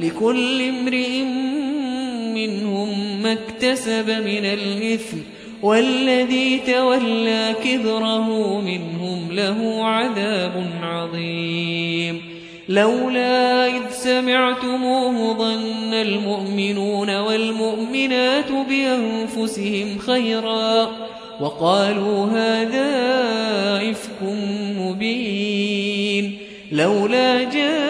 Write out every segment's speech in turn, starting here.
لكل امرئ منهم ما اكتسب من الإثم والذي تولى كبره منهم له عذاب عظيم. لولا إذ سمعتموه ظن المؤمنون والمؤمنات بأنفسهم خيرا وقالوا هذا إفك مبين. لولا جاءوا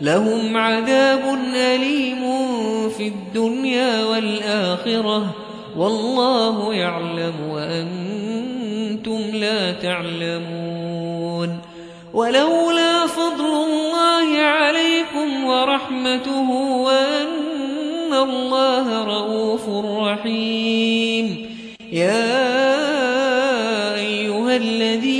لهم عذاب أليم في الدنيا والآخرة والله يعلم وأنتم لا تعلمون ولولا فضل الله عليكم ورحمته وأن الله رؤوف رحيم. يا أيها الذين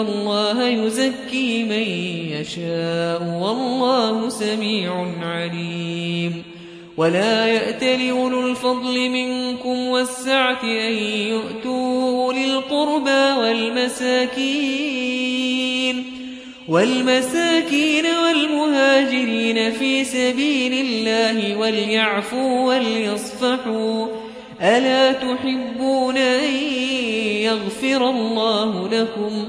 الله يزكي من يشاء والله سميع عليم. ولا يأتل أولو الفضل منكم والسعة أن يؤتوا للقربى والمساكين والمساكين والمهاجرين في سبيل الله وليعفوا وليصفحوا ألا تحبون أن يغفر الله لكم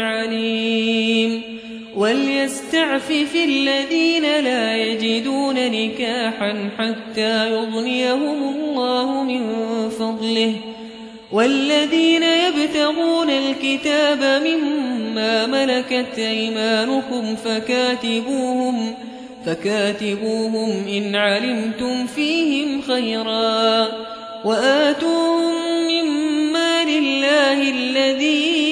عليم وليستعفف الذين لا يجدون نكاحا حتى يغنيهم الله من فضله والذين يبتغون الكتاب مما ملكت أيمانكم فكاتبوهم فكاتبوهم إن علمتم فيهم خيرا وآتوهم مما لله الذي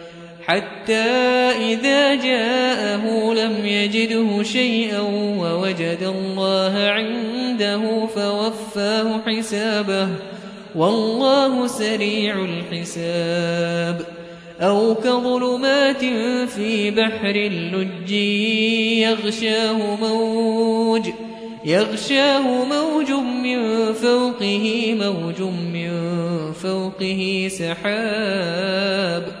حتى إذا جاءه لم يجده شيئا ووجد الله عنده فوفاه حسابه والله سريع الحساب. أو كظلمات في بحر اللج يغشاه موج يغشاه موج من فوقه موج من فوقه سحاب.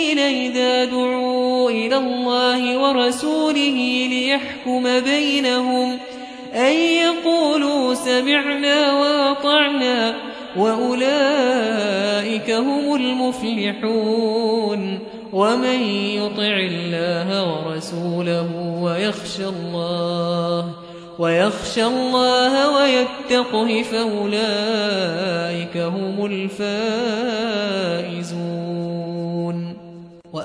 ورسوله ليحكم بينهم أن يقولوا سمعنا وأطعنا وأولئك هم المفلحون ومن يطع الله ورسوله ويخشى الله ويخشى الله ويتقه فأولئك هم الفائزون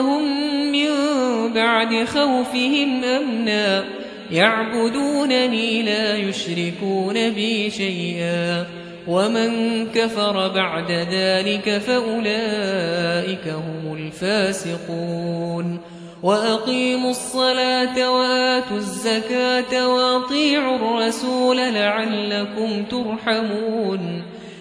وليبدلنهم من بعد خوفهم أمنا. يعبدونني لا يشركون بي شيئا. ومن كفر بعد ذلك فأولئك هم الفاسقون. وأقيموا الصلاة وآتوا الزكاة وأطيعوا الرسول لعلكم ترحمون.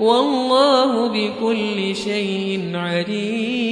والله بكل شيء عليم.